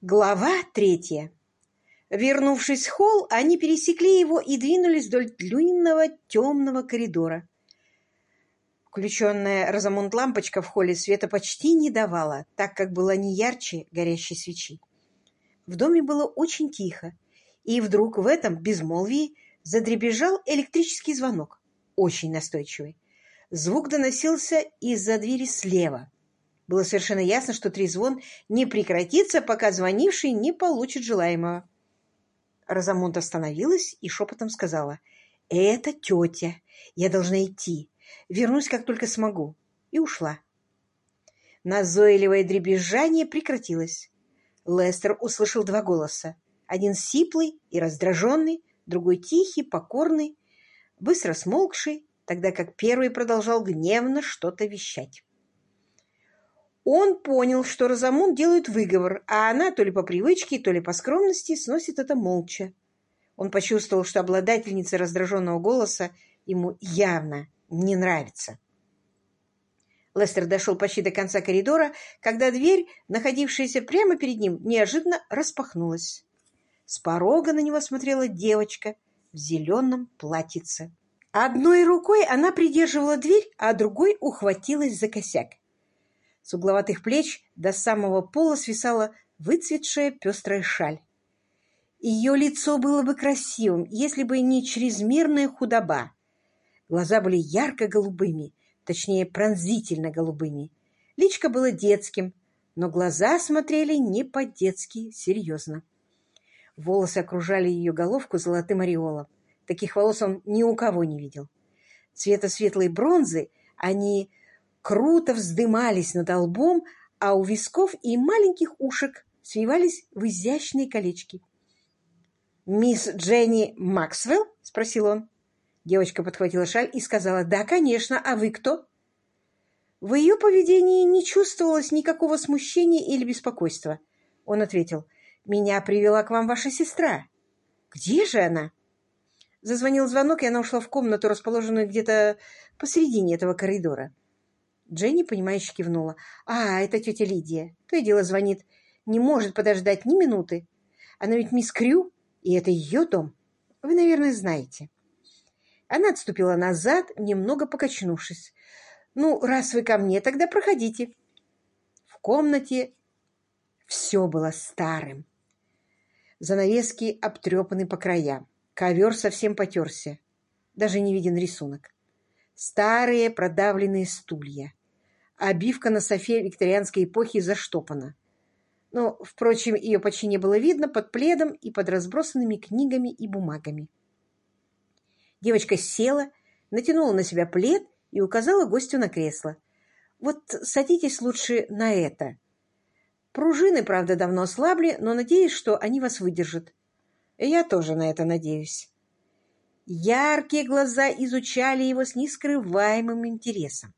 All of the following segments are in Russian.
Глава третья. Вернувшись в холл, они пересекли его и двинулись вдоль длинного темного коридора. Включенная Розамунд-лампочка в холле света почти не давала, так как была не ярче горящей свечи. В доме было очень тихо, и вдруг в этом безмолвии задребежал электрический звонок, очень настойчивый. Звук доносился из-за двери слева. Было совершенно ясно, что трезвон не прекратится, пока звонивший не получит желаемого. Розамунд остановилась и шепотом сказала, «Это тетя. Я должна идти. Вернусь, как только смогу». И ушла. Назойливое дребезжание прекратилось. Лестер услышал два голоса. Один сиплый и раздраженный, другой тихий, покорный, быстро смолкший, тогда как первый продолжал гневно что-то вещать. Он понял, что Розамун делает выговор, а она то ли по привычке, то ли по скромности сносит это молча. Он почувствовал, что обладательница раздраженного голоса ему явно не нравится. Лестер дошел почти до конца коридора, когда дверь, находившаяся прямо перед ним, неожиданно распахнулась. С порога на него смотрела девочка в зеленом платьице. Одной рукой она придерживала дверь, а другой ухватилась за косяк. С угловатых плеч до самого пола свисала выцветшая пестрая шаль. Ее лицо было бы красивым, если бы не чрезмерная худоба. Глаза были ярко-голубыми, точнее, пронзительно-голубыми. Личко было детским, но глаза смотрели не по-детски серьезно. Волосы окружали ее головку золотым ореолом. Таких волос он ни у кого не видел. Цвета светлой бронзы они круто вздымались над лбом, а у висков и маленьких ушек свивались в изящные колечки. «Мисс Дженни Максвелл?» — спросил он. Девочка подхватила шаль и сказала, «Да, конечно, а вы кто?» В ее поведении не чувствовалось никакого смущения или беспокойства. Он ответил, «Меня привела к вам ваша сестра». «Где же она?» Зазвонил звонок, и она ушла в комнату, расположенную где-то посередине этого коридора. Дженни, понимающе кивнула. «А, это тетя Лидия. То и дело звонит. Не может подождать ни минуты. Она ведь мисс Крю, и это ее дом. Вы, наверное, знаете». Она отступила назад, немного покачнувшись. «Ну, раз вы ко мне, тогда проходите». В комнате все было старым. Занавески обтрепаны по краям. Ковер совсем потерся. Даже не виден рисунок. Старые продавленные стулья. Обивка на софе викторианской эпохи заштопана. Но, впрочем, ее почти не было видно под пледом и под разбросанными книгами и бумагами. Девочка села, натянула на себя плед и указала гостю на кресло. «Вот садитесь лучше на это. Пружины, правда, давно ослабли, но надеюсь, что они вас выдержат. Я тоже на это надеюсь». Яркие глаза изучали его с нескрываемым интересом.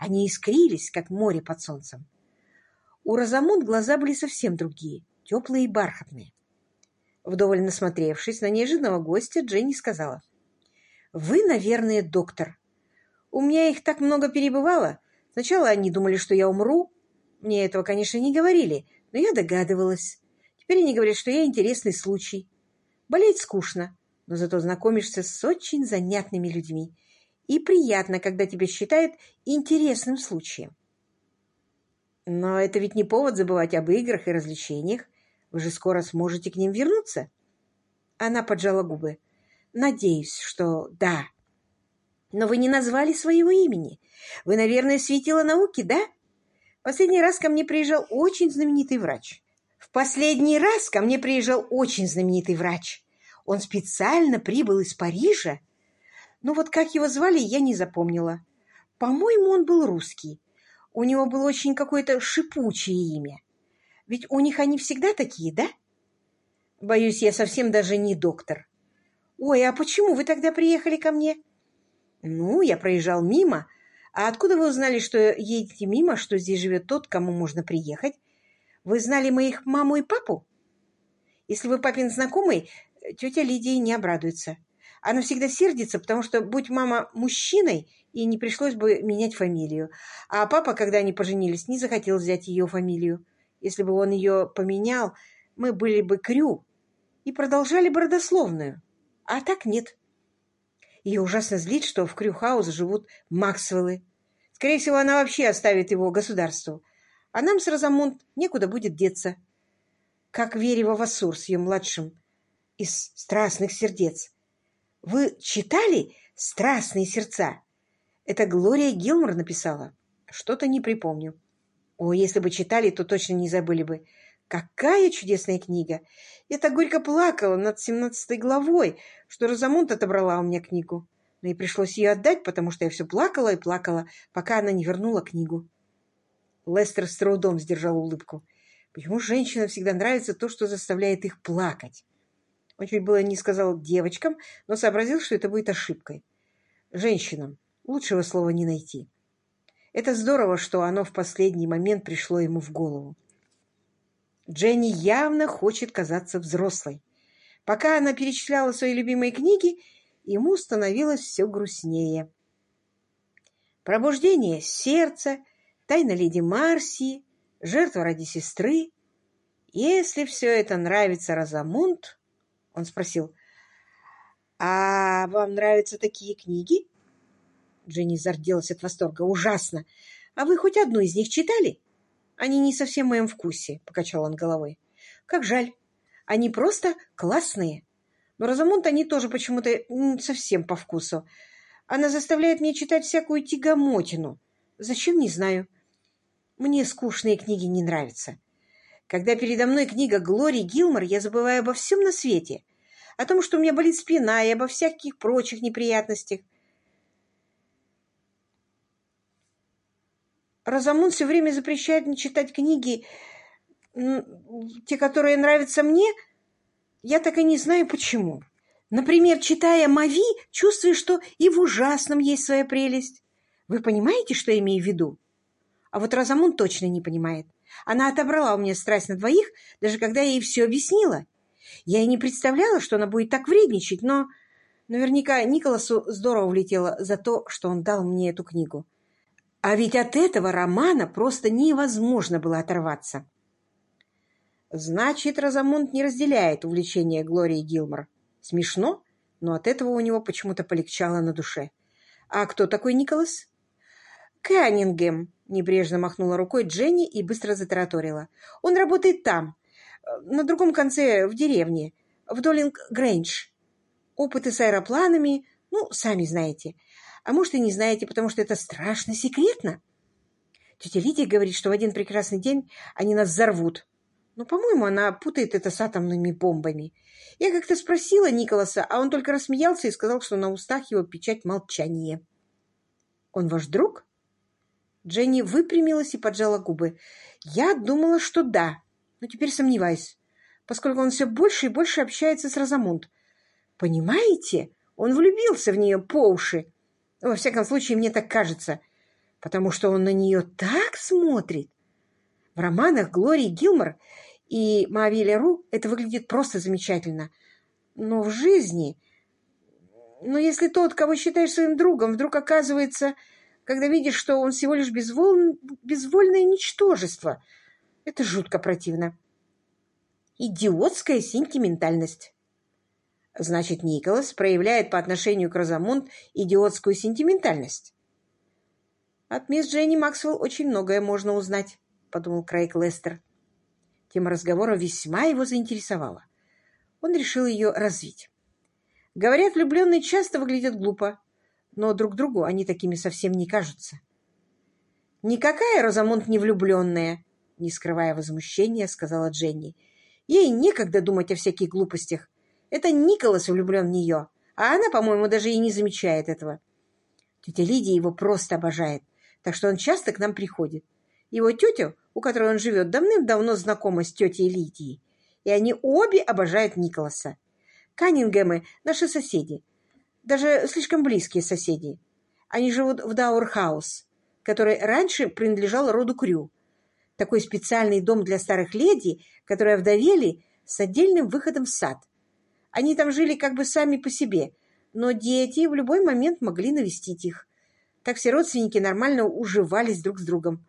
Они искрились, как море под солнцем. У Розамунд глаза были совсем другие, теплые и бархатные. Вдоволь насмотревшись на неожиданного гостя, Дженни сказала, «Вы, наверное, доктор. У меня их так много перебывало. Сначала они думали, что я умру. Мне этого, конечно, не говорили, но я догадывалась. Теперь они говорят, что я интересный случай. Болеть скучно, но зато знакомишься с очень занятными людьми и приятно, когда тебя считают интересным случаем. Но это ведь не повод забывать об играх и развлечениях. Вы же скоро сможете к ним вернуться. Она поджала губы. Надеюсь, что да. Но вы не назвали своего имени. Вы, наверное, светила науки, да? Последний раз ко мне приезжал очень знаменитый врач. В последний раз ко мне приезжал очень знаменитый врач. Он специально прибыл из Парижа но вот как его звали, я не запомнила. По-моему, он был русский. У него было очень какое-то шипучее имя. Ведь у них они всегда такие, да? Боюсь, я совсем даже не доктор. Ой, а почему вы тогда приехали ко мне? Ну, я проезжал мимо. А откуда вы узнали, что едете мимо, что здесь живет тот, кому можно приехать? Вы знали моих маму и папу? Если вы папин знакомый, тетя Лидия не обрадуется. Она всегда сердится, потому что, будь мама мужчиной, ей не пришлось бы менять фамилию. А папа, когда они поженились, не захотел взять ее фамилию. Если бы он ее поменял, мы были бы Крю и продолжали бы родословную. А так нет. Ее ужасно злит, что в Крюхаус живут Максвеллы. Скорее всего, она вообще оставит его государству. А нам с Розамунд некуда будет деться. Как Верева Вассур с ее младшим из «Страстных сердец». Вы читали «Страстные сердца»? Это Глория Гилмор написала. Что-то не припомню. О, если бы читали, то точно не забыли бы. Какая чудесная книга! Я так горько плакала над семнадцатой главой, что Розамунд отобрала у меня книгу. Но и пришлось ее отдать, потому что я все плакала и плакала, пока она не вернула книгу. Лестер с трудом сдержал улыбку. Почему женщинам всегда нравится то, что заставляет их плакать? Он чуть было не сказал девочкам, но сообразил, что это будет ошибкой. Женщинам. Лучшего слова не найти. Это здорово, что оно в последний момент пришло ему в голову. Дженни явно хочет казаться взрослой. Пока она перечисляла свои любимые книги, ему становилось все грустнее. «Пробуждение сердца», «Тайна леди Марси», «Жертва ради сестры». Если все это нравится Розамунд, он спросил, «А вам нравятся такие книги?» Дженни зарделась от восторга. «Ужасно! А вы хоть одну из них читали?» «Они не совсем в моем вкусе», — покачал он головой. «Как жаль. Они просто классные. Но Розамунд они тоже почему-то совсем по вкусу. Она заставляет меня читать всякую тягомотину. Зачем, не знаю. Мне скучные книги не нравятся. Когда передо мной книга Глории Гилмор, я забываю обо всем на свете. О том, что у меня болит спина, и обо всяких прочих неприятностях. Розамун все время запрещает мне читать книги, те, которые нравятся мне. Я так и не знаю, почему. Например, читая «Мави», чувствую, что и в ужасном есть своя прелесть. Вы понимаете, что я имею в виду? А вот Розамун точно не понимает. Она отобрала у меня страсть на двоих, даже когда я ей все объяснила. Я и не представляла, что она будет так вредничать, но наверняка Николасу здорово влетело за то, что он дал мне эту книгу. А ведь от этого романа просто невозможно было оторваться. Значит, Розамунд не разделяет увлечение Глории Гилмор. Смешно, но от этого у него почему-то полегчало на душе. А кто такой Николас? Каннингем, Небрежно махнула рукой Дженни и быстро затараторила. «Он работает там, на другом конце, в деревне, в Доллинг-Грэндж. Опыты с аэропланами, ну, сами знаете. А может, и не знаете, потому что это страшно секретно. Тетя Лидия говорит, что в один прекрасный день они нас взорвут. Но, по-моему, она путает это с атомными бомбами. Я как-то спросила Николаса, а он только рассмеялся и сказал, что на устах его печать молчания. «Он ваш друг?» Дженни выпрямилась и поджала губы. «Я думала, что да, но теперь сомневаюсь, поскольку он все больше и больше общается с Розамунд. Понимаете, он влюбился в нее по уши. Во всяком случае, мне так кажется, потому что он на нее так смотрит. В романах Глории Гилмор и Мави Леру это выглядит просто замечательно. Но в жизни... Но если тот, кого считаешь своим другом, вдруг оказывается когда видишь, что он всего лишь безволь... безвольное ничтожество. Это жутко противно. Идиотская сентиментальность. Значит, Николас проявляет по отношению к Розамунд идиотскую сентиментальность. От мисс Дженни Максвелл очень многое можно узнать, подумал Крейг Лестер. Тема разговора весьма его заинтересовала. Он решил ее развить. Говорят, влюбленные часто выглядят глупо, но друг другу они такими совсем не кажутся. «Никакая Розамонт не влюбленная!» Не скрывая возмущения, сказала Дженни. «Ей некогда думать о всяких глупостях. Это Николас влюблен в нее, а она, по-моему, даже и не замечает этого. Тетя Лидия его просто обожает, так что он часто к нам приходит. Его тетя, у которой он живет, давным-давно знакома с тетей Лидией, и они обе обожают Николаса. Каннингемы — наши соседи, даже слишком близкие соседи. Они живут в Даурхаус, который раньше принадлежал роду Крю. Такой специальный дом для старых леди, которые овдовели с отдельным выходом в сад. Они там жили как бы сами по себе, но дети в любой момент могли навестить их. Так все родственники нормально уживались друг с другом.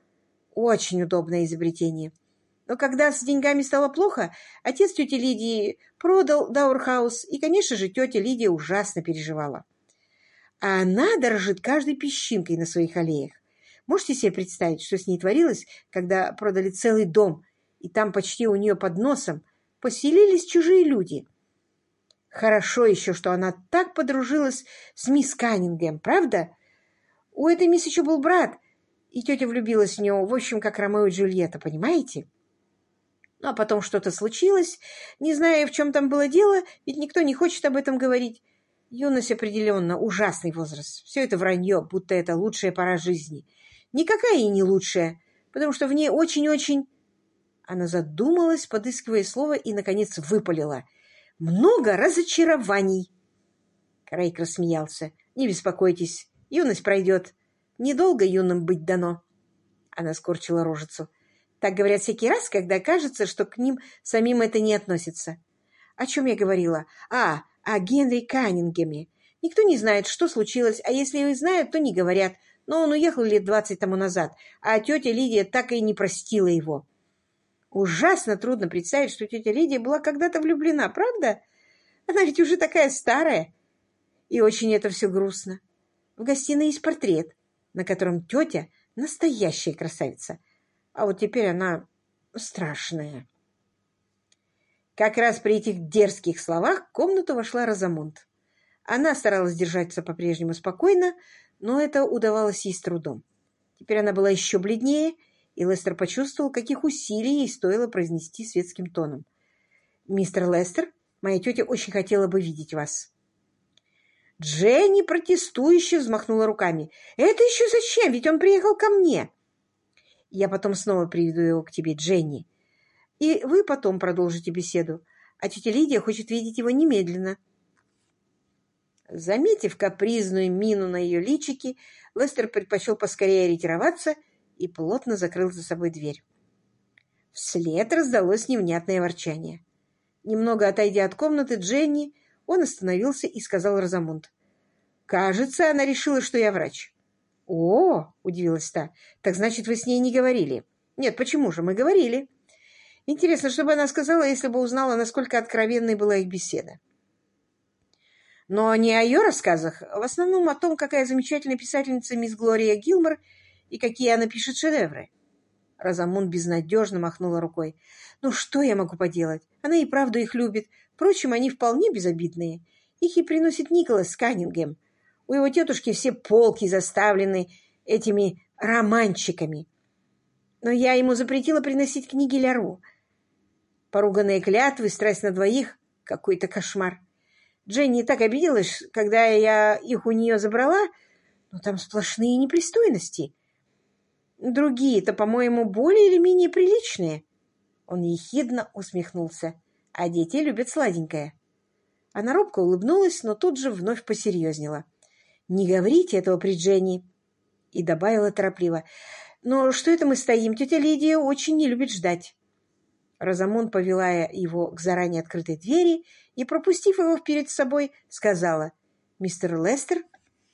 Очень удобное изобретение. Но когда с деньгами стало плохо, отец тети Лидии продал Даурхаус, и, конечно же, тетя Лидия ужасно переживала. А она дорожит каждой песчинкой на своих аллеях. Можете себе представить, что с ней творилось, когда продали целый дом, и там почти у нее под носом поселились чужие люди? Хорошо еще, что она так подружилась с мисс Каннингем, правда? У этой мисс еще был брат, и тетя влюбилась в него, в общем, как Ромео и Джульетта, понимаете? Ну, а потом что-то случилось, не знаю, в чем там было дело, ведь никто не хочет об этом говорить. Юность определенно ужасный возраст. Все это вранье, будто это лучшая пора жизни. Никакая и не лучшая, потому что в ней очень-очень... Она задумалась, подыскивая слово, и, наконец, выпалила. «Много разочарований!» Крейг рассмеялся. «Не беспокойтесь, юность пройдет. Недолго юным быть дано». Она скорчила рожицу. Так говорят всякий раз, когда кажется, что к ним самим это не относится. О чем я говорила? А, о Генри Каннингеме. Никто не знает, что случилось, а если и знают, то не говорят. Но он уехал лет двадцать тому назад, а тетя Лидия так и не простила его. Ужасно трудно представить, что тетя Лидия была когда-то влюблена, правда? Она ведь уже такая старая. И очень это все грустно. В гостиной есть портрет, на котором тетя настоящая красавица — а вот теперь она страшная. Как раз при этих дерзких словах в комнату вошла Розамунд. Она старалась держаться по-прежнему спокойно, но это удавалось ей с трудом. Теперь она была еще бледнее, и Лестер почувствовал, каких усилий ей стоило произнести светским тоном. «Мистер Лестер, моя тетя очень хотела бы видеть вас». Дженни протестующе взмахнула руками. «Это еще зачем? Ведь он приехал ко мне!» Я потом снова приведу его к тебе, Дженни. И вы потом продолжите беседу. А тетя Лидия хочет видеть его немедленно. Заметив капризную мину на ее личике, Лестер предпочел поскорее ретироваться и плотно закрыл за собой дверь. Вслед раздалось невнятное ворчание. Немного отойдя от комнаты Дженни, он остановился и сказал Розамунд. «Кажется, она решила, что я врач». «О!» — удивилась та. «Так значит, вы с ней не говорили?» «Нет, почему же? Мы говорили». «Интересно, что бы она сказала, если бы узнала, насколько откровенной была их беседа?» Но не о ее рассказах, в основном о том, какая замечательная писательница мисс Глория Гилмор и какие она пишет шедевры. Розамунд безнадежно махнула рукой. «Ну что я могу поделать? Она и правду их любит. Впрочем, они вполне безобидные. Их и приносит Николас Каннингем. У его тетушки все полки заставлены этими романчиками. Но я ему запретила приносить книги Ляру. Поруганные клятвы, страсть на двоих — какой-то кошмар. Дженни так обиделась, когда я их у нее забрала, но там сплошные непристойности. Другие-то, по-моему, более или менее приличные. Он ехидно усмехнулся. А дети любят сладенькое. Она робко улыбнулась, но тут же вновь посерьезнела. «Не говорите этого при Дженни!» И добавила торопливо. «Но что это мы стоим? Тетя Лидия очень не любит ждать». Розамон повела его к заранее открытой двери и, пропустив его вперед собой, сказала «Мистер Лестер,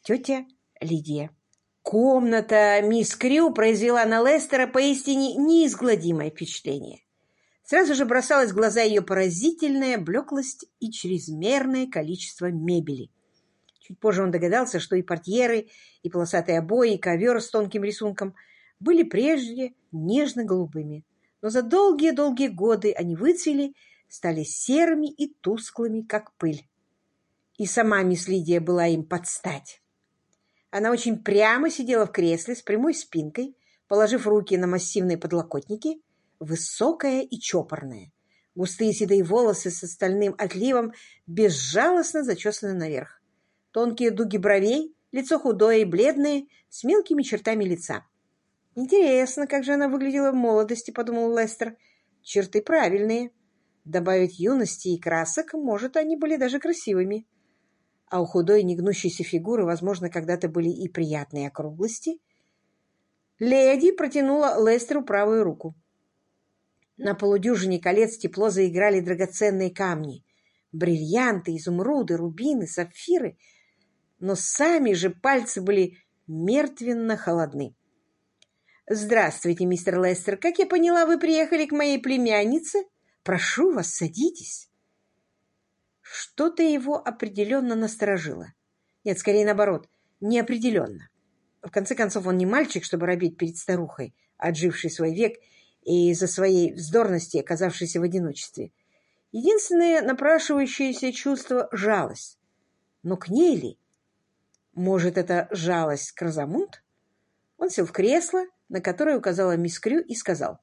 тетя Лидия». Комната мисс Крю произвела на Лестера поистине неизгладимое впечатление. Сразу же бросалась в глаза ее поразительная блеклость и чрезмерное количество мебели. Чуть позже он догадался, что и портьеры, и полосатые обои, и ковер с тонким рисунком были прежде нежно-голубыми. Но за долгие-долгие годы они выцвели, стали серыми и тусклыми, как пыль. И сама мисс Лидия была им под стать. Она очень прямо сидела в кресле с прямой спинкой, положив руки на массивные подлокотники, высокая и чопорная. Густые седые волосы с остальным отливом безжалостно зачесаны наверх тонкие дуги бровей, лицо худое и бледное, с мелкими чертами лица. «Интересно, как же она выглядела в молодости», — подумал Лестер. «Черты правильные. Добавить юности и красок, может, они были даже красивыми. А у худой негнущейся фигуры, возможно, когда-то были и приятные округлости». Леди протянула Лестеру правую руку. На полудюжине колец тепло заиграли драгоценные камни. Бриллианты, изумруды, рубины, сапфиры — но сами же пальцы были мертвенно холодны. «Здравствуйте, мистер Лестер. Как я поняла, вы приехали к моей племяннице? Прошу вас, садитесь». Что-то его определенно насторожило. Нет, скорее наоборот, неопределенно. В конце концов, он не мальчик, чтобы робить перед старухой, отжившей свой век и из-за своей вздорности оказавшейся в одиночестве. Единственное напрашивающееся чувство — жалость. Но к ней ли? Может, это жалость к Розамунд? Он сел в кресло, на которое указала мисс Крю, и сказал.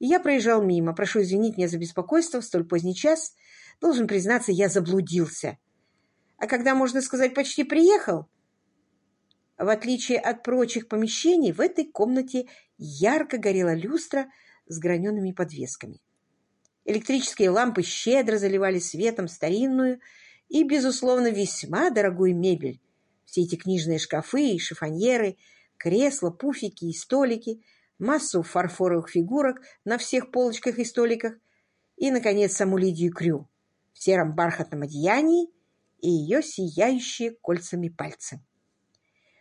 «Я проезжал мимо. Прошу извинить меня за беспокойство в столь поздний час. Должен признаться, я заблудился. А когда, можно сказать, почти приехал...» В отличие от прочих помещений, в этой комнате ярко горела люстра с граненными подвесками. Электрические лампы щедро заливали светом старинную и, безусловно, весьма дорогую мебель. Все эти книжные шкафы и шифоньеры — кресла, пуфики и столики, массу фарфоровых фигурок на всех полочках и столиках и, наконец, саму Лидию Крю в сером бархатном одеянии и ее сияющие кольцами пальцы.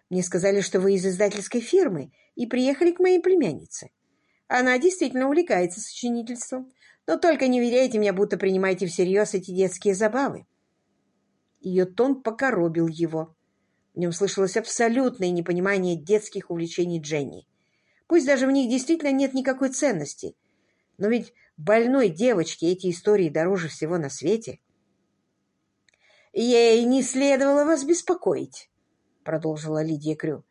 Мне сказали, что вы из издательской фирмы и приехали к моей племяннице. Она действительно увлекается сочинительством, но только не веряйте мне, будто принимаете всерьез эти детские забавы. Ее тон покоробил его. В нем слышалось абсолютное непонимание детских увлечений Дженни. Пусть даже в них действительно нет никакой ценности. Но ведь больной девочке эти истории дороже всего на свете. «Ей не следовало вас беспокоить», — продолжила Лидия Крю.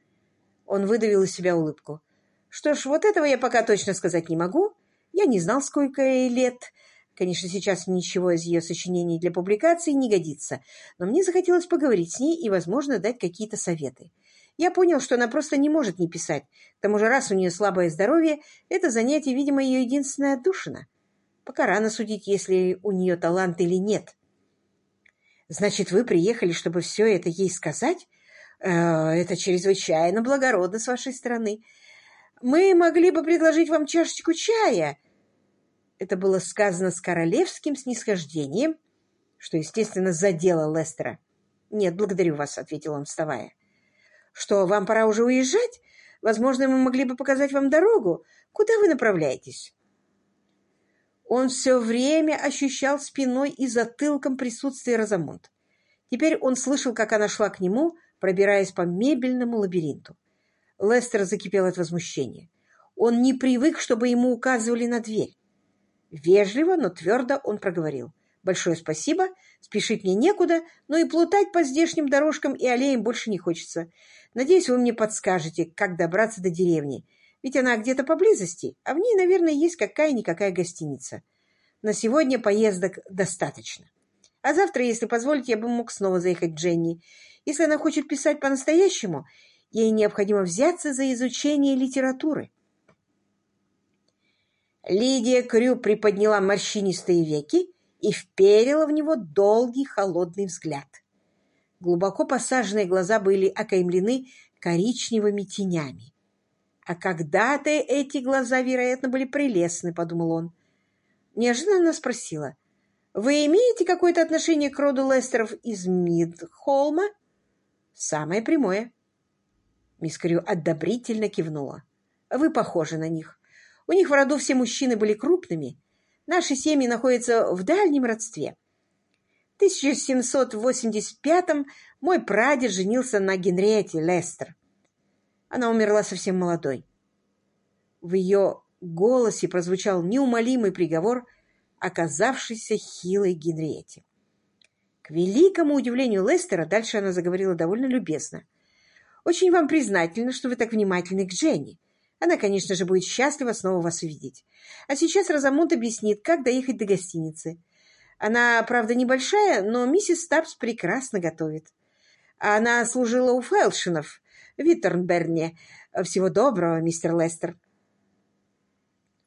Он выдавил из себя улыбку. «Что ж, вот этого я пока точно сказать не могу. Я не знал, сколько ей лет, Конечно, сейчас ничего из ее сочинений для публикации не годится, но мне захотелось поговорить с ней и, возможно, дать какие-то советы. Я понял, что она просто не может не писать. К тому же, раз у нее слабое здоровье, это занятие, видимо, ее единственная отдушина. Пока рано судить, если у нее талант или нет. Значит, вы приехали, чтобы все это ей сказать? Э, это чрезвычайно благородно с вашей стороны. Мы могли бы предложить вам чашечку чая, это было сказано с королевским снисхождением, что, естественно, задело Лестера. «Нет, благодарю вас», — ответил он, вставая. «Что, вам пора уже уезжать? Возможно, мы могли бы показать вам дорогу. Куда вы направляетесь?» Он все время ощущал спиной и затылком присутствие Розамунд. Теперь он слышал, как она шла к нему, пробираясь по мебельному лабиринту. Лестер закипел от возмущения. Он не привык, чтобы ему указывали на дверь. Вежливо, но твердо он проговорил. «Большое спасибо. Спешить мне некуда, но и плутать по здешним дорожкам и аллеям больше не хочется. Надеюсь, вы мне подскажете, как добраться до деревни. Ведь она где-то поблизости, а в ней, наверное, есть какая-никакая гостиница. На сегодня поездок достаточно. А завтра, если позволите, я бы мог снова заехать к Дженни. Если она хочет писать по-настоящему, ей необходимо взяться за изучение литературы». Лидия Крю приподняла морщинистые веки и вперила в него долгий холодный взгляд. Глубоко посаженные глаза были окаймлены коричневыми тенями. «А когда-то эти глаза, вероятно, были прелестны», — подумал он. Неожиданно спросила, «Вы имеете какое-то отношение к роду Лестеров из Мидхолма?» «Самое прямое». Мисс Крю одобрительно кивнула. «Вы похожи на них. У них в роду все мужчины были крупными. Наши семьи находятся в дальнем родстве. В 1785-м мой прадед женился на Генриете Лестер. Она умерла совсем молодой. В ее голосе прозвучал неумолимый приговор, оказавшийся хилой Генриете. К великому удивлению Лестера дальше она заговорила довольно любезно. «Очень вам признательна, что вы так внимательны к Дженни. Она, конечно же, будет счастлива снова вас увидеть. А сейчас Розамунд объяснит, как доехать до гостиницы. Она, правда, небольшая, но миссис Стабс прекрасно готовит. Она служила у Фелшинов в Виттернберне. Всего доброго, мистер Лестер.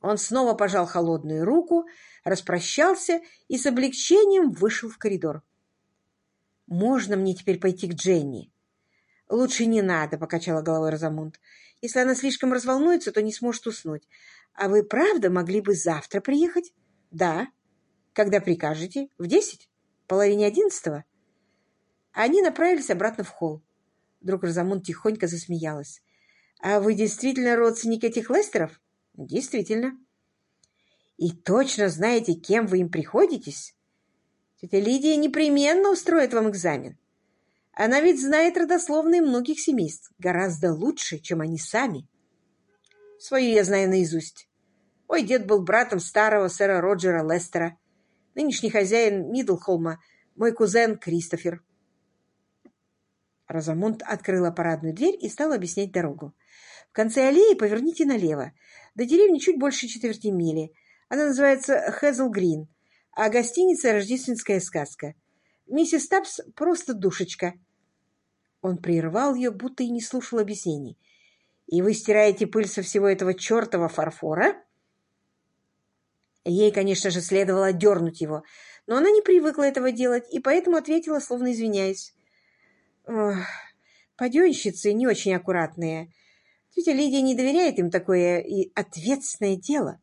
Он снова пожал холодную руку, распрощался и с облегчением вышел в коридор. «Можно мне теперь пойти к Дженни?» «Лучше не надо», — покачала головой Розамунд. Если она слишком разволнуется, то не сможет уснуть. А вы правда могли бы завтра приехать? Да. Когда прикажете? В десять? Половине одиннадцатого? Они направились обратно в холл. Вдруг Розамунд тихонько засмеялась. А вы действительно родственник этих Лестеров? Действительно. И точно знаете, кем вы им приходитесь? Тетя Лидия непременно устроит вам экзамен. Она ведь знает родословные многих семейств гораздо лучше, чем они сами. Свою я знаю наизусть. Мой дед был братом старого сэра Роджера Лестера. Нынешний хозяин Мидлхолма — мой кузен Кристофер. Розамунд открыла парадную дверь и стала объяснять дорогу. В конце аллеи поверните налево. До деревни чуть больше четверти мили. Она называется Хэзл Грин, а гостиница «Рождественская сказка». Миссис Тапс просто душечка. Он прервал ее, будто и не слушал объяснений. «И вы стираете пыль со всего этого чертова фарфора?» Ей, конечно же, следовало дернуть его, но она не привыкла этого делать и поэтому ответила, словно извиняясь. «Паденщицы не очень аккуратные. Тетя Лидия не доверяет им такое и ответственное дело».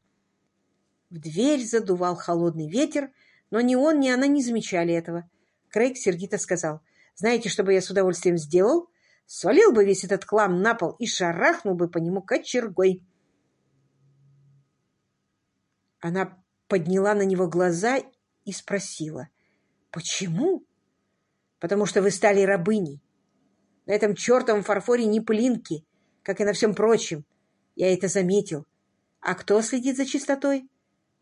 В дверь задувал холодный ветер, но ни он, ни она не замечали этого. Крейг сердито сказал, «Знаете, что бы я с удовольствием сделал? Свалил бы весь этот хлам на пол и шарахнул бы по нему кочергой». Она подняла на него глаза и спросила, «Почему?» «Потому что вы стали рабыней. На этом чертовом фарфоре не пылинки, как и на всем прочем. Я это заметил. А кто следит за чистотой?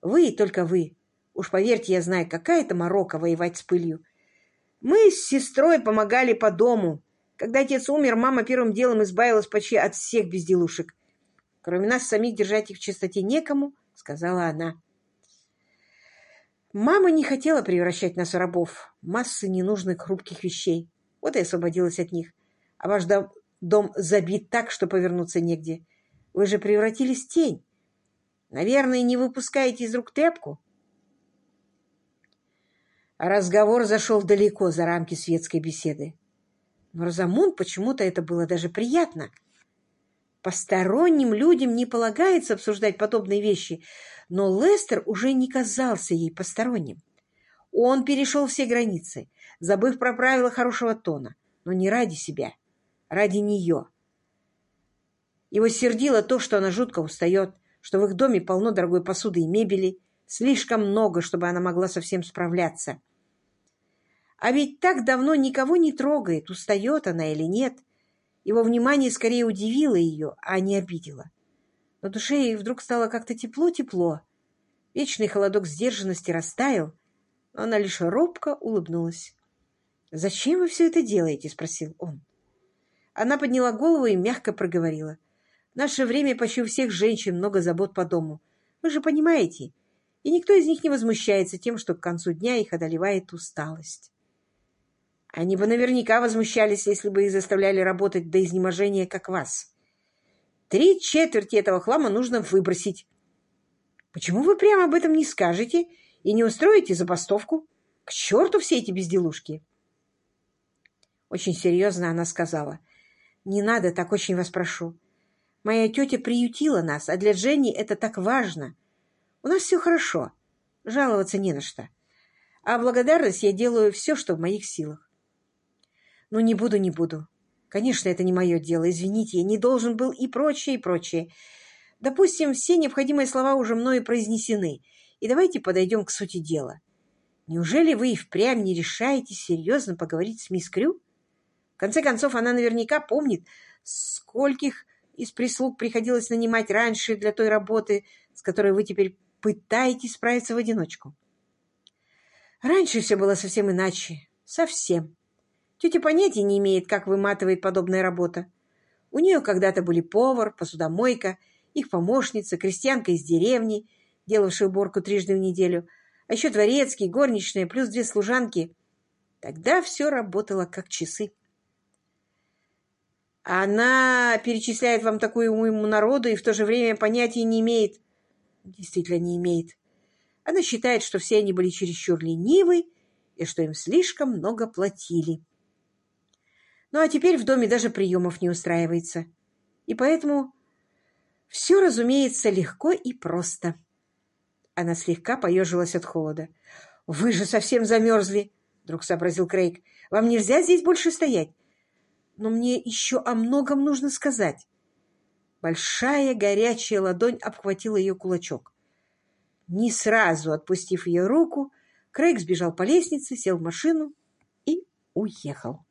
Вы и только вы. Уж поверьте, я знаю, какая это морока воевать с пылью. Мы с сестрой помогали по дому. Когда отец умер, мама первым делом избавилась почти от всех безделушек. Кроме нас самих держать их в чистоте некому, сказала она. Мама не хотела превращать нас в рабов, массы ненужных хрупких вещей. Вот и освободилась от них. А ваш дом, забит так, что повернуться негде. Вы же превратились в тень. Наверное, не выпускаете из рук тряпку? Разговор зашел далеко за рамки светской беседы. Но Розамунд почему-то это было даже приятно. Посторонним людям не полагается обсуждать подобные вещи, но Лестер уже не казался ей посторонним. Он перешел все границы, забыв про правила хорошего тона, но не ради себя, ради нее. Его сердило то, что она жутко устает, что в их доме полно дорогой посуды и мебели, слишком много, чтобы она могла совсем справляться. А ведь так давно никого не трогает, устает она или нет. Его внимание скорее удивило ее, а не обидело. На душе ей вдруг стало как-то тепло-тепло. Вечный холодок сдержанности растаял, но она лишь робко улыбнулась. «Зачем вы все это делаете?» — спросил он. Она подняла голову и мягко проговорила. «В наше время почти у всех женщин много забот по дому. Вы же понимаете. И никто из них не возмущается тем, что к концу дня их одолевает усталость». Они бы наверняка возмущались, если бы их заставляли работать до изнеможения, как вас. Три четверти этого хлама нужно выбросить. Почему вы прямо об этом не скажете и не устроите забастовку? К черту все эти безделушки!» Очень серьезно она сказала. «Не надо, так очень вас прошу. Моя тетя приютила нас, а для Дженни это так важно. У нас все хорошо, жаловаться не на что. А благодарность я делаю все, что в моих силах. Ну, не буду, не буду. Конечно, это не мое дело. Извините, я не должен был и прочее, и прочее. Допустим, все необходимые слова уже мною произнесены. И давайте подойдем к сути дела. Неужели вы и впрямь не решаетесь серьезно поговорить с мисс Крю? В конце концов, она наверняка помнит, скольких из прислуг приходилось нанимать раньше для той работы, с которой вы теперь пытаетесь справиться в одиночку. Раньше все было совсем иначе. Совсем. Тетя понятия не имеет, как выматывает подобная работа. У нее когда-то были повар, посудомойка, их помощница, крестьянка из деревни, делавшая уборку трижды в неделю, а еще дворецкий, горничная, плюс две служанки. Тогда все работало как часы. Она перечисляет вам такую уйму народу и в то же время понятия не имеет. Действительно, не имеет. Она считает, что все они были чересчур ленивы и что им слишком много платили. Ну а теперь в доме даже приемов не устраивается. И поэтому все, разумеется, легко и просто. Она слегка поежилась от холода. «Вы же совсем замерзли!» — вдруг сообразил Крейг. «Вам нельзя здесь больше стоять. Но мне еще о многом нужно сказать. Большая горячая ладонь обхватила ее кулачок. Не сразу отпустив ее руку, Крейг сбежал по лестнице, сел в машину и уехал.